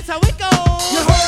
that's how it goes.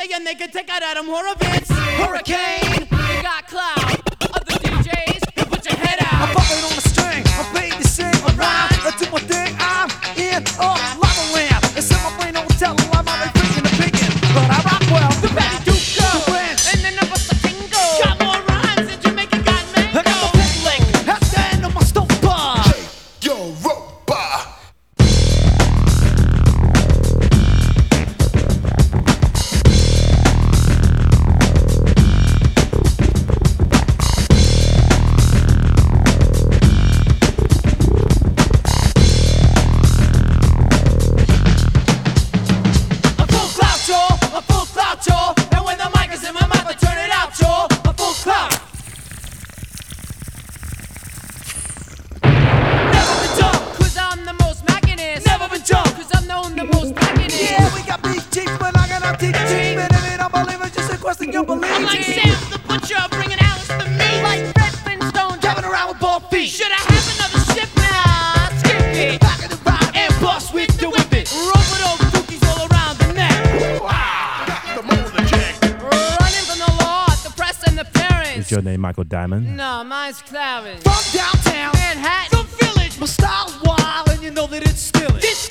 Saying they can take out Adam Horovitz. Hurricane. You got cloud. Other DJs, you put your head out. I'm bumping on the string, I'm paid to sing, I rhyme, I do my thing, I'm in a lava land. It, just a question you believe. I'm like Sam the Butcher, bringing Alice the meat. Like Fred Flintstone. Driving around with bald feet. Should I have another sip? Nah, skip it. Back in the ride. And bust with the whip it. Roll with those dookies all around the neck. Ah, the motor jack. Running from the law, the press and the parents. Is your name Michael Diamond? No, mine's Clarence. From downtown, Manhattan. From Village. my style's wild, and you know that it's still it. This